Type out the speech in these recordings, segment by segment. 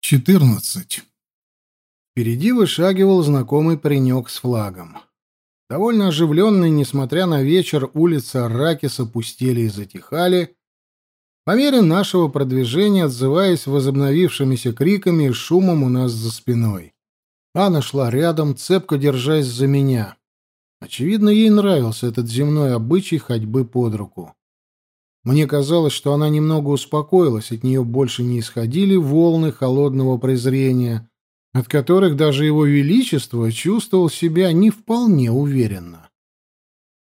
14. Впереди вышагивал знакомый паренек с флагом. Довольно оживленные, несмотря на вечер, улицы Арракиса пустели и затихали, по мере нашего продвижения отзываясь возобновившимися криками и шумом у нас за спиной. Анна шла рядом, цепко держась за меня. Очевидно, ей нравился этот земной обычай ходьбы под руку. Мне казалось, что она немного успокоилась, от нее больше не исходили волны холодного презрения, от которых даже его величество чувствовал себя не вполне уверенно.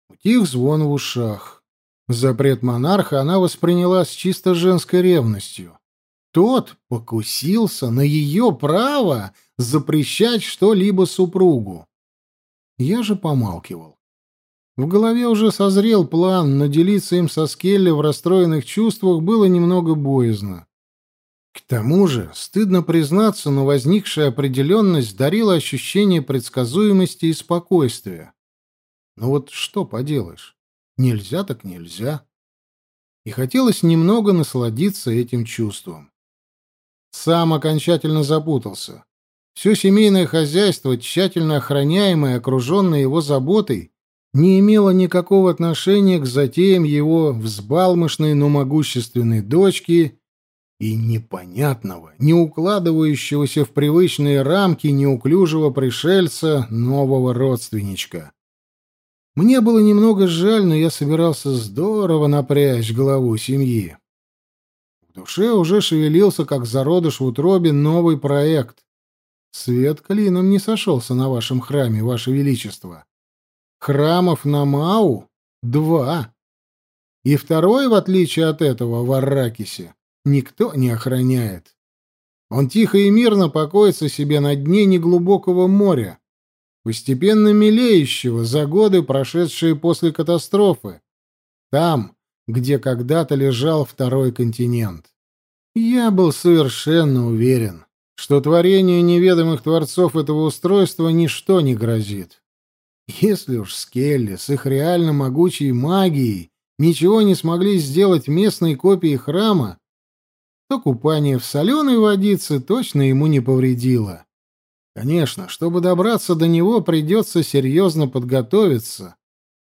Утих звон в ушах. Запрет монарха она восприняла с чисто женской ревностью. Тот покусился на ее право запрещать что-либо супругу. Я же помалкивал. В голове уже созрел план, но делиться им со Скелли в расстроенных чувствах было немного боязно. К тому же, стыдно признаться, но возникшая определенность дарила ощущение предсказуемости и спокойствия. Но вот что поделаешь? Нельзя так нельзя. И хотелось немного насладиться этим чувством. Сам окончательно запутался. Все семейное хозяйство, тщательно охраняемое, окруженное его заботой, не имело никакого отношения к затеям его взбалмошной, но могущественной дочки и непонятного, не укладывающегося в привычные рамки неуклюжего пришельца нового родственничка. Мне было немного жаль, но я собирался здорово напрячь главу семьи. В душе уже шевелился, как зародыш в утробе, новый проект. Свет клином не сошелся на вашем храме, ваше величество. Храмов на Мау — два. И второй, в отличие от этого, в Арракисе, никто не охраняет. Он тихо и мирно покоится себе на дне неглубокого моря, постепенно мелеющего за годы, прошедшие после катастрофы, там, где когда-то лежал второй континент. Я был совершенно уверен, что творению неведомых творцов этого устройства ничто не грозит. Если уж Скелли с их реально могучей магией ничего не смогли сделать местной копии храма, то купание в соленой водице точно ему не повредило. Конечно, чтобы добраться до него, придется серьезно подготовиться,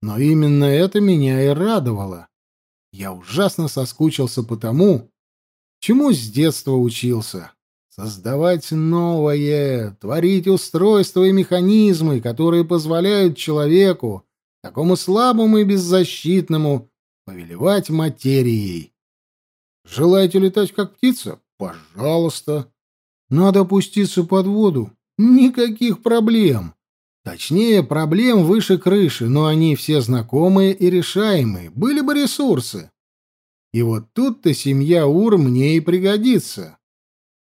но именно это меня и радовало. Я ужасно соскучился по тому, чему с детства учился. Создавать новое, творить устройства и механизмы, которые позволяют человеку, такому слабому и беззащитному, повелевать материей. Желаете летать как птица? Пожалуйста. Надо опуститься под воду? Никаких проблем. Точнее, проблем выше крыши, но они все знакомые и решаемые. Были бы ресурсы. И вот тут-то семья Ур мне и пригодится.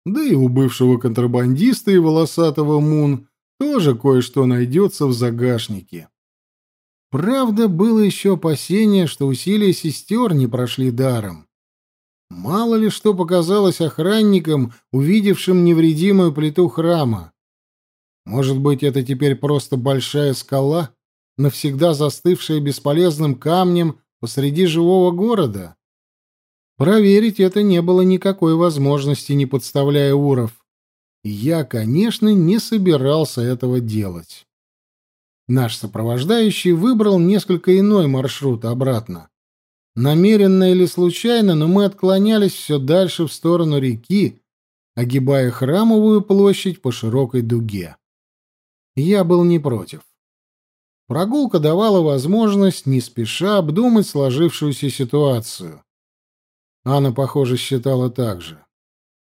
Да и у бывшего контрабандиста и волосатого Мун тоже кое-что найдется в загашнике. Правда, было еще опасение, что усилия сестер не прошли даром. Мало ли что показалось охранникам, увидевшим невредимую плиту храма. Может быть, это теперь просто большая скала, навсегда застывшая бесполезным камнем посреди живого города? Проверить это не было никакой возможности, не подставляя Уров. я, конечно, не собирался этого делать. Наш сопровождающий выбрал несколько иной маршрут обратно. Намеренно или случайно, но мы отклонялись все дальше в сторону реки, огибая храмовую площадь по широкой дуге. Я был не против. Прогулка давала возможность не спеша обдумать сложившуюся ситуацию. Анна, похоже, считала так же.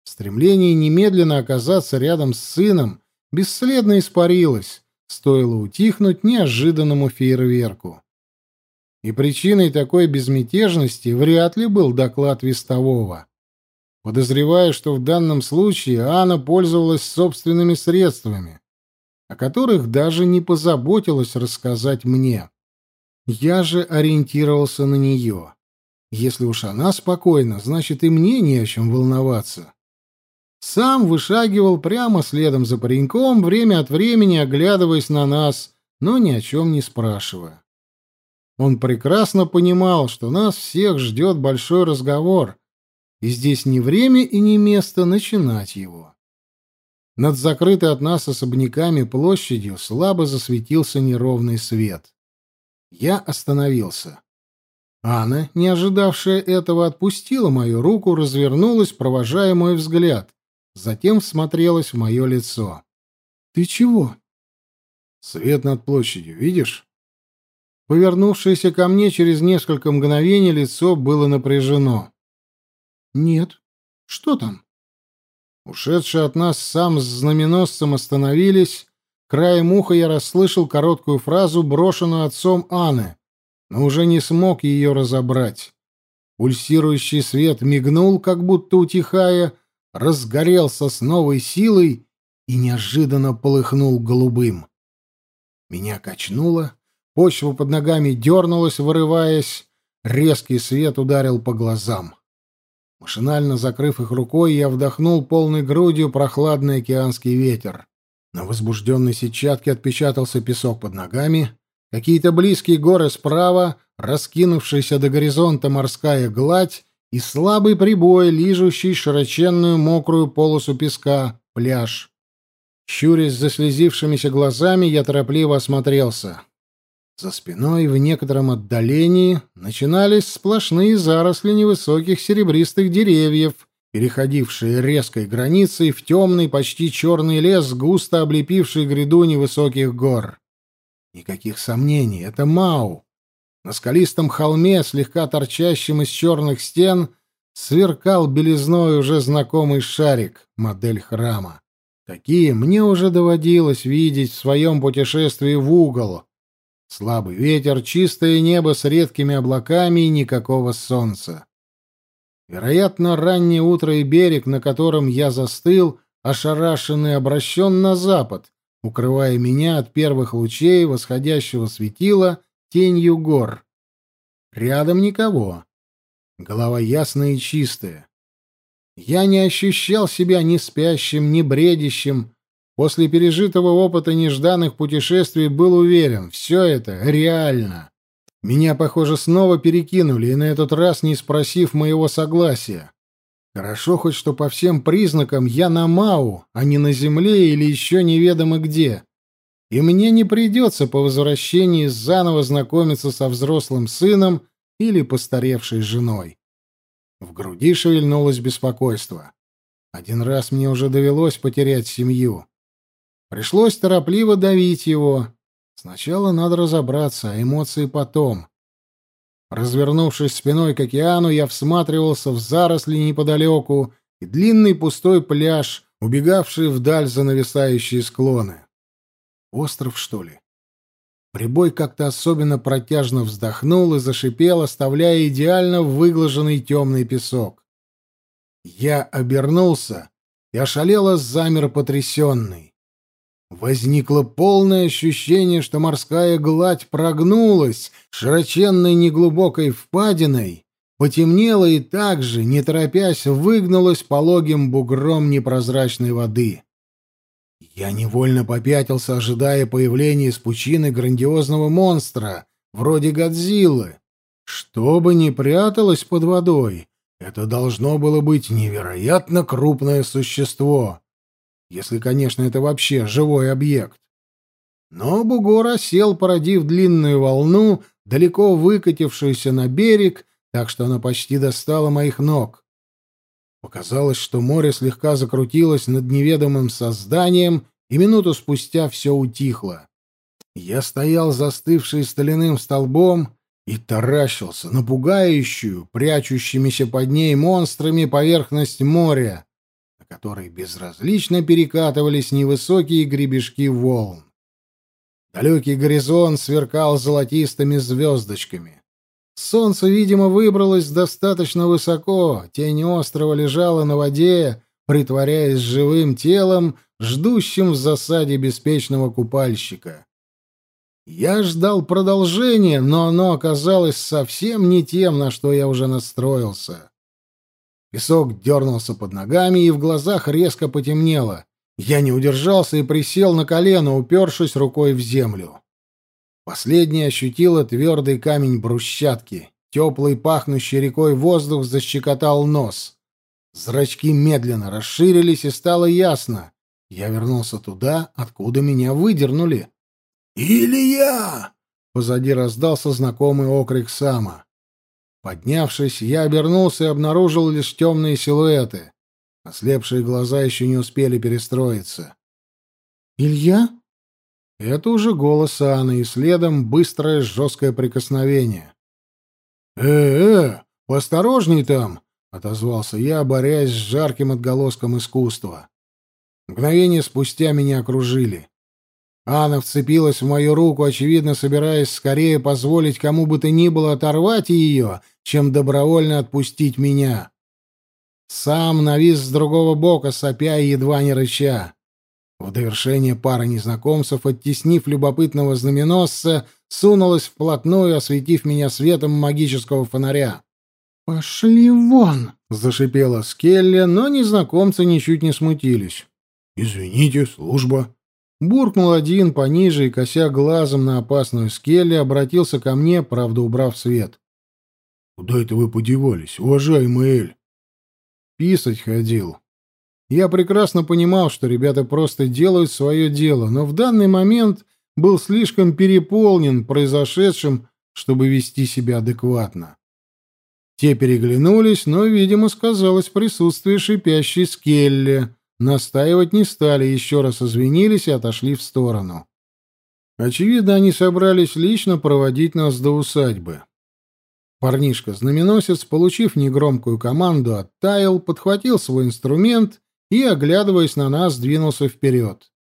Стремление немедленно оказаться рядом с сыном бесследно испарилось, стоило утихнуть неожиданному фейерверку. И причиной такой безмятежности вряд ли был доклад Вестового. Подозреваю, что в данном случае Анна пользовалась собственными средствами, о которых даже не позаботилась рассказать мне. Я же ориентировался на нее. Если уж она спокойна, значит и мне не о чем волноваться. Сам вышагивал прямо следом за пареньком, время от времени оглядываясь на нас, но ни о чем не спрашивая. Он прекрасно понимал, что нас всех ждет большой разговор, и здесь не время и не место начинать его. над закрытой от нас особняками площадью слабо засветился неровный свет. Я остановился. Анна, не ожидавшая этого, отпустила мою руку, развернулась, провожая мой взгляд. Затем всмотрелась в мое лицо. «Ты чего?» «Свет над площадью, видишь?» Повернувшееся ко мне через несколько мгновений лицо было напряжено. «Нет. Что там?» Ушедшие от нас сам с знаменосцем остановились. Краем уха я расслышал короткую фразу, брошенную отцом Анны, но уже не смог ее разобрать. Пульсирующий свет мигнул, как будто утихая, разгорелся с новой силой и неожиданно полыхнул голубым. Меня качнуло, почва под ногами дернулась, вырываясь, резкий свет ударил по глазам. Машинально закрыв их рукой, я вдохнул полной грудью прохладный океанский ветер. На возбужденной сетчатке отпечатался песок под ногами, какие-то близкие горы справа, раскинувшаяся до горизонта морская гладь и слабый прибой, лижущий широченную мокрую полосу песка, пляж. Щурясь заслезившимися глазами, я торопливо осмотрелся. За спиной в некотором отдалении начинались сплошные заросли невысоких серебристых деревьев, переходившие резкой границей в темный, почти черный лес, густо облепивший гряду невысоких гор. Никаких сомнений, это Мау. На скалистом холме, слегка торчащем из черных стен, сверкал белизной уже знакомый шарик, модель храма. Такие мне уже доводилось видеть в своем путешествии в угол, Слабый ветер, чистое небо с редкими облаками и никакого солнца. Вероятно, раннее утро и берег, на котором я застыл, ошарашенный, обращен на запад, укрывая меня от первых лучей восходящего светила тенью гор. Рядом никого. Голова ясная и чистая. Я не ощущал себя ни спящим, ни бредящим, После пережитого опыта нежданных путешествий был уверен, все это реально. Меня, похоже, снова перекинули, и на этот раз не спросив моего согласия. Хорошо хоть, что по всем признакам я на Мау, а не на Земле или еще неведомо где. И мне не придется по возвращении заново знакомиться со взрослым сыном или постаревшей женой. В груди шевельнулось беспокойство. Один раз мне уже довелось потерять семью. Пришлось торопливо давить его. Сначала надо разобраться, а эмоции потом. Развернувшись спиной к океану, я всматривался в заросли неподалеку и длинный пустой пляж, убегавший вдаль за нависающие склоны. Остров, что ли? Прибой как-то особенно протяжно вздохнул и зашипел, оставляя идеально выглаженный темный песок. Я обернулся и ошалело замер потрясенный. Возникло полное ощущение, что морская гладь прогнулась широченной неглубокой впадиной, потемнела и также, не торопясь, выгнулась пологим бугром непрозрачной воды. Я невольно попятился, ожидая появления из пучины грандиозного монстра, вроде Годзиллы. Что бы ни пряталось под водой, это должно было быть невероятно крупное существо если, конечно, это вообще живой объект. Но бугор осел, породив длинную волну, далеко выкатившуюся на берег, так что она почти достала моих ног. Показалось, что море слегка закрутилось над неведомым созданием, и минуту спустя все утихло. Я стоял застывший стальным столбом и таращился на пугающую, прячущимися под ней монстрами поверхность моря, по которой безразлично перекатывались невысокие гребешки волн. Далекий горизонт сверкал золотистыми звездочками. Солнце, видимо, выбралось достаточно высоко, тень острова лежала на воде, притворяясь живым телом, ждущим в засаде беспечного купальщика. Я ждал продолжения, но оно оказалось совсем не тем, на что я уже настроился. Песок дернулся под ногами, и в глазах резко потемнело. Я не удержался и присел на колено, упершись рукой в землю. Последний ощутила твердый камень брусчатки. Теплый, пахнущий рекой воздух защекотал нос. Зрачки медленно расширились, и стало ясно. Я вернулся туда, откуда меня выдернули. «Илья!» — позади раздался знакомый окрик Сама. Поднявшись, я обернулся и обнаружил лишь темные силуэты. Ослепшие глаза еще не успели перестроиться. «Илья?» Это уже голос Анны, и следом быстрое жесткое прикосновение. «Э-э, поосторожней там!» — отозвался я, борясь с жарким отголоском искусства. Мгновение спустя меня окружили. Анна вцепилась в мою руку, очевидно, собираясь скорее позволить кому бы то ни было оторвать ее, чем добровольно отпустить меня. Сам навис с другого бока, сопя и едва не рыча. В довершение пара незнакомцев, оттеснив любопытного знаменосца, сунулась вплотную, осветив меня светом магического фонаря. «Пошли вон!» — зашипела Скелли, но незнакомцы ничуть не смутились. «Извините, служба!» Буркнул один пониже и, кося глазом на опасную Скелли, обратился ко мне, правда, убрав свет. «Куда это вы подевались, уважаемый Эль?» «Писать ходил», я прекрасно понимал, что ребята просто делают свое дело, но в данный момент был слишком переполнен произошедшим, чтобы вести себя адекватно. Те переглянулись, но, видимо, сказалось присутствие шипящей скелли. Настаивать не стали, еще раз извинились и отошли в сторону. Очевидно, они собрались лично проводить нас до усадьбы. Парнишка-знаменосец, получив негромкую команду, оттаял, подхватил свой инструмент и, оглядываясь на нас, двинулся вперед.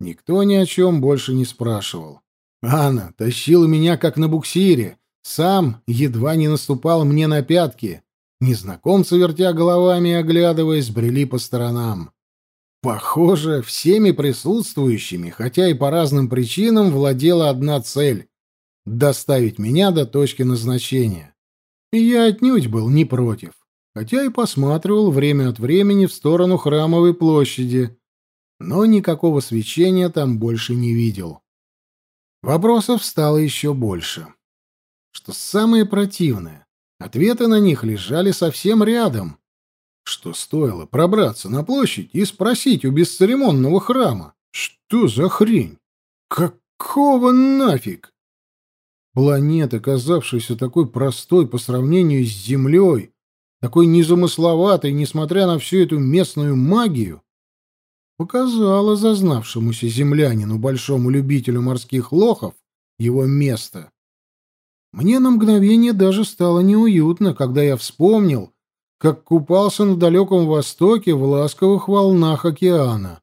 Никто ни о чем больше не спрашивал. Анна тащила меня, как на буксире. Сам едва не наступал мне на пятки. Незнакомцы, вертя головами и оглядываясь, брели по сторонам. Похоже, всеми присутствующими, хотя и по разным причинам, владела одна цель — доставить меня до точки назначения. И я отнюдь был не против хотя и посматривал время от времени в сторону храмовой площади, но никакого свечения там больше не видел. Вопросов стало еще больше. Что самое противное, ответы на них лежали совсем рядом. Что стоило пробраться на площадь и спросить у бесцеремонного храма, что за хрень? Какого нафиг? Планета, казавшаяся такой простой по сравнению с Землей, такой незамысловатой, несмотря на всю эту местную магию, показала зазнавшемуся землянину, большому любителю морских лохов, его место. Мне на мгновение даже стало неуютно, когда я вспомнил, как купался на далеком востоке в ласковых волнах океана.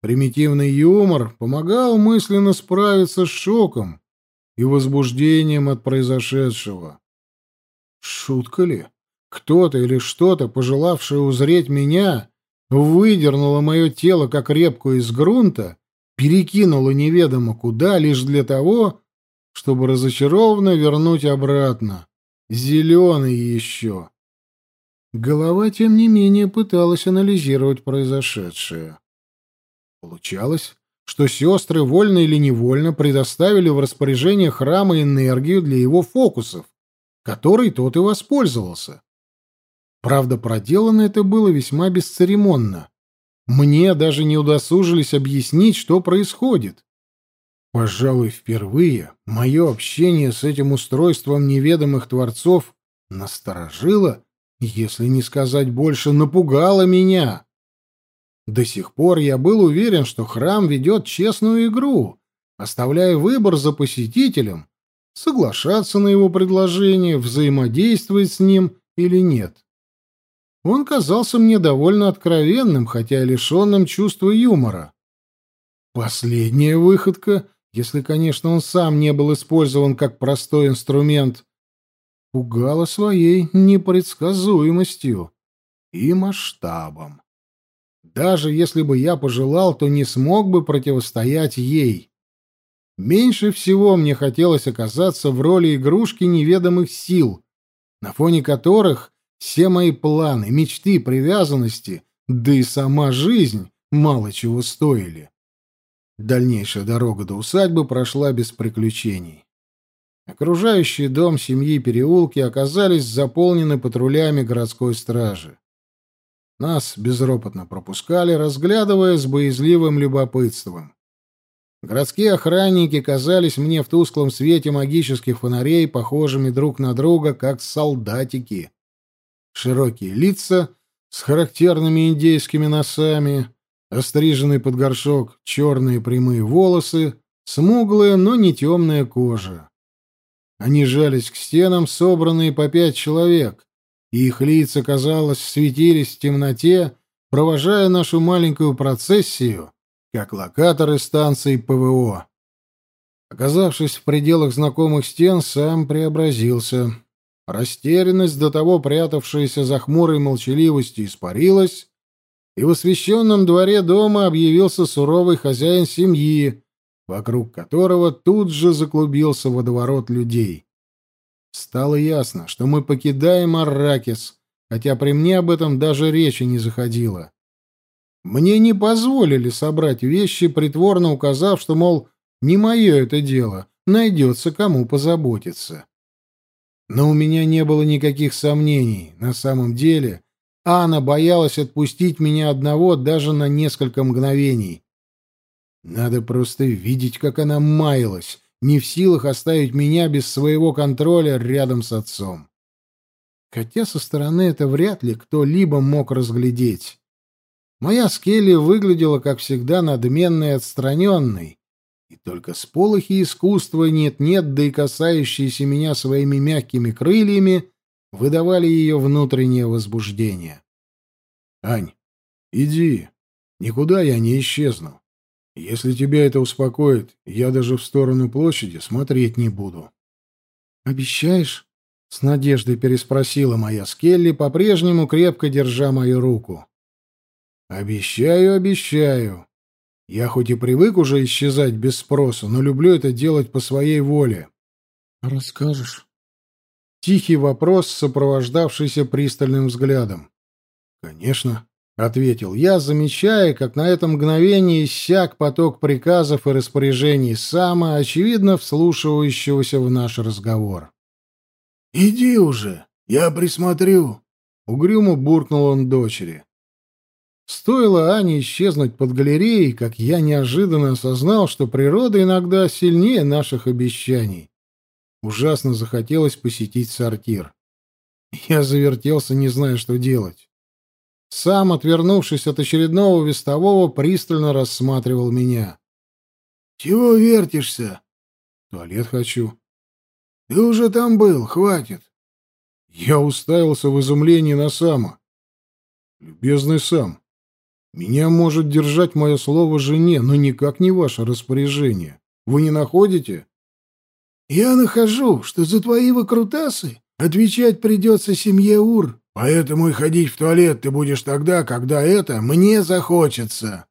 Примитивный юмор помогал мысленно справиться с шоком и возбуждением от произошедшего. Шутка ли? Кто-то или что-то, пожелавшее узреть меня, выдернуло мое тело, как репку из грунта, перекинуло неведомо куда, лишь для того, чтобы разочарованно вернуть обратно. Зеленый еще. Голова, тем не менее, пыталась анализировать произошедшее. Получалось, что сестры, вольно или невольно, предоставили в распоряжение храма энергию для его фокусов, которой тот и воспользовался. Правда, проделано это было весьма бесцеремонно. Мне даже не удосужились объяснить, что происходит. Пожалуй, впервые мое общение с этим устройством неведомых творцов насторожило, если не сказать больше, напугало меня. До сих пор я был уверен, что храм ведет честную игру, оставляя выбор за посетителем, соглашаться на его предложение, взаимодействовать с ним или нет. Он казался мне довольно откровенным, хотя и лишенным чувства юмора. Последняя выходка, если, конечно, он сам не был использован как простой инструмент, пугала своей непредсказуемостью и масштабом. Даже если бы я пожелал, то не смог бы противостоять ей. Меньше всего мне хотелось оказаться в роли игрушки неведомых сил, на фоне которых все мои планы, мечты, привязанности, да и сама жизнь мало чего стоили. Дальнейшая дорога до усадьбы прошла без приключений. Окружающий дом семьи переулки оказались заполнены патрулями городской стражи. Нас безропотно пропускали, разглядывая с боязливым любопытством. Городские охранники казались мне в тусклом свете магических фонарей похожими друг на друга, как солдатики. Широкие лица с характерными индейскими носами, остриженный под горшок, черные прямые волосы, смуглая, но не темная кожа. Они жались к стенам, собранные по пять человек, и их лица, казалось, светились в темноте, провожая нашу маленькую процессию, как локаторы станции ПВО. Оказавшись в пределах знакомых стен, сам преобразился. Растерянность, до того прятавшаяся за хмурой молчаливостью, испарилась, и в освещенном дворе дома объявился суровый хозяин семьи, вокруг которого тут же заклубился водоворот людей. Стало ясно, что мы покидаем Арракис, хотя при мне об этом даже речи не заходило. Мне не позволили собрать вещи, притворно указав, что, мол, не мое это дело, найдется кому позаботиться. Но у меня не было никаких сомнений. На самом деле, Анна боялась отпустить меня одного даже на несколько мгновений. Надо просто видеть, как она маялась, не в силах оставить меня без своего контроля рядом с отцом. Хотя со стороны это вряд ли кто-либо мог разглядеть. Моя Скелли выглядела, как всегда, надменной и отстраненной, и только с полохи искусства нет-нет, да и касающиеся меня своими мягкими крыльями, выдавали ее внутреннее возбуждение. «Ань, иди, никуда я не исчезну. Если тебя это успокоит, я даже в сторону площади смотреть не буду». «Обещаешь?» — с надеждой переспросила моя Скелли, по-прежнему крепко держа мою руку. «Обещаю, обещаю. Я хоть и привык уже исчезать без спроса, но люблю это делать по своей воле». «Расскажешь?» Тихий вопрос, сопровождавшийся пристальным взглядом. «Конечно», — ответил я, замечая, как на это мгновение иссяк поток приказов и распоряжений Сама, очевидно вслушивающегося в наш разговор. «Иди уже, я присмотрю», — угрюмо буркнул он дочери. Стоило Ане исчезнуть под галереей, как я неожиданно осознал, что природа иногда сильнее наших обещаний. Ужасно захотелось посетить сортир. Я завертелся, не зная, что делать. Сам, отвернувшись от очередного вестового, пристально рассматривал меня. «Чего вертишься?» «Туалет хочу». «Ты уже там был, хватит». Я уставился в изумлении на Сама. «Любезный Сам, меня может держать мое слово жене, но никак не ваше распоряжение. Вы не находите?» «Я нахожу, что за твои выкрутасы отвечать придется семье Ур». Поэтому и ходить в туалет ты будешь тогда, когда это мне захочется.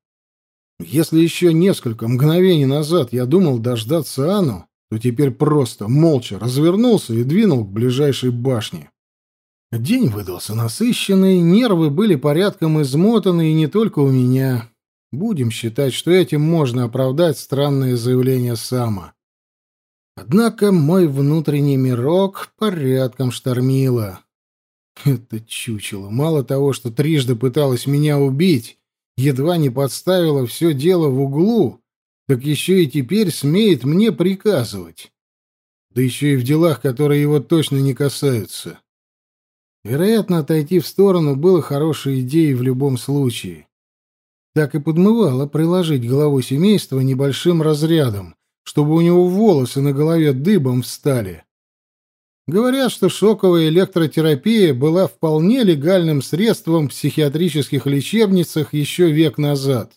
Если еще несколько мгновений назад я думал дождаться Анну, то теперь просто молча развернулся и двинул к ближайшей башне. День выдался насыщенный, нервы были порядком измотаны, и не только у меня. Будем считать, что этим можно оправдать странное заявление Сама. Однако мой внутренний мирок порядком штормило. Это чучело. Мало того, что трижды пыталась меня убить, едва не подставила все дело в углу, так еще и теперь смеет мне приказывать. Да еще и в делах, которые его точно не касаются. Вероятно, отойти в сторону было хорошей идеей в любом случае. Так и подмывало приложить главу семейства небольшим разрядом, чтобы у него волосы на голове дыбом встали. Говорят, что шоковая электротерапия была вполне легальным средством в психиатрических лечебницах еще век назад.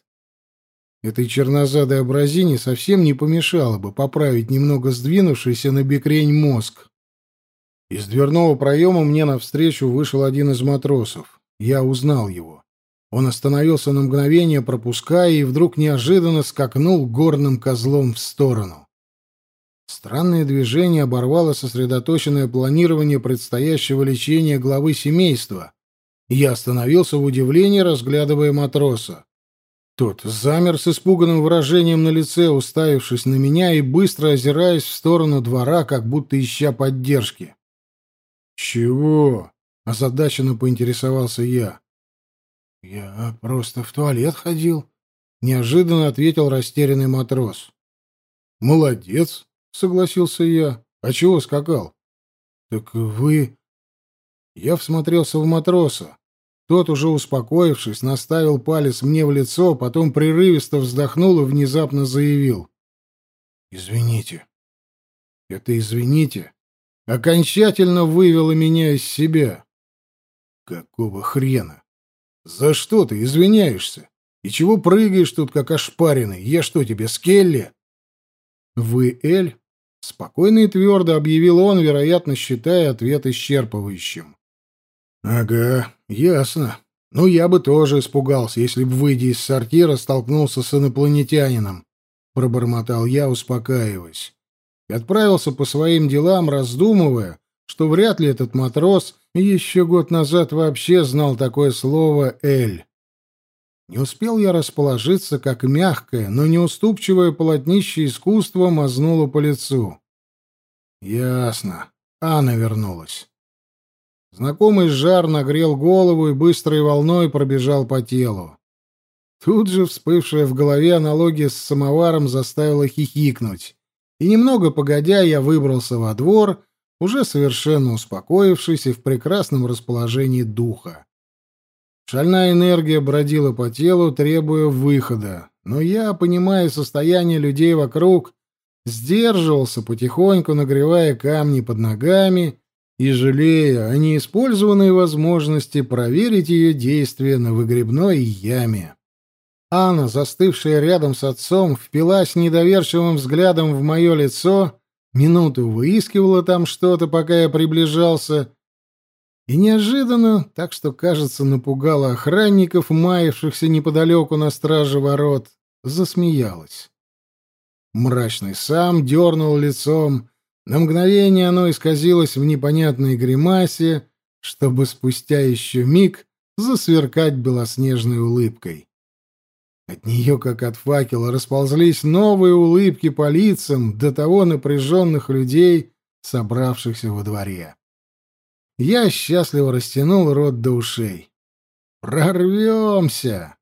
Этой чернозадой образине совсем не помешало бы поправить немного сдвинувшийся на бекрень мозг. Из дверного проема мне навстречу вышел один из матросов. Я узнал его. Он остановился на мгновение, пропуская, и вдруг неожиданно скакнул горным козлом в сторону. Странное движение оборвало сосредоточенное планирование предстоящего лечения главы семейства. Я остановился в удивлении, разглядывая матроса. Тот замер с испуганным выражением на лице, уставившись на меня и быстро озираясь в сторону двора, как будто ища поддержки. «Чего?» — озадаченно поинтересовался я. Я просто в туалет ходил, неожиданно ответил растерянный матрос. Молодец, согласился я. А чего скакал? Так вы Я всмотрелся в матроса. Тот, уже успокоившись, наставил палец мне в лицо, потом прерывисто вздохнул и внезапно заявил: "Извините. Это извините окончательно вывело меня из себя. Какого хрена? За что ты извиняешься? И чего прыгаешь тут, как ошпаренный? Я что тебе, Скелли? Вы Эль? Спокойно и твердо объявил он, вероятно, считая ответ исчерпывающим. Ага, ясно. Ну, я бы тоже испугался, если бы, выйдя из сортира, столкнулся с инопланетянином. Пробормотал я, успокаиваясь. И отправился по своим делам, раздумывая, что вряд ли этот матрос еще год назад вообще знал такое слово «эль». Не успел я расположиться, как мягкое, но неуступчивое полотнище искусства мазнуло по лицу. Ясно. Анна вернулась. Знакомый жар нагрел голову и быстрой волной пробежал по телу. Тут же вспывшая в голове аналогия с самоваром заставила хихикнуть. И немного погодя я выбрался во двор уже совершенно успокоившись и в прекрасном расположении духа. Шальная энергия бродила по телу, требуя выхода, но я, понимая состояние людей вокруг, сдерживался потихоньку, нагревая камни под ногами и жалея о неиспользованной возможности проверить ее действие на выгребной яме. Анна, застывшая рядом с отцом, впилась недоверчивым взглядом в мое лицо минуту выискивала там что-то, пока я приближался, и неожиданно, так что, кажется, напугала охранников, маявшихся неподалеку на страже ворот, засмеялась. Мрачный сам дернул лицом, на мгновение оно исказилось в непонятной гримасе, чтобы спустя еще миг засверкать белоснежной улыбкой. От нее, как от факела, расползлись новые улыбки по лицам до того напряженных людей, собравшихся во дворе. Я счастливо растянул рот до ушей. «Прорвемся!»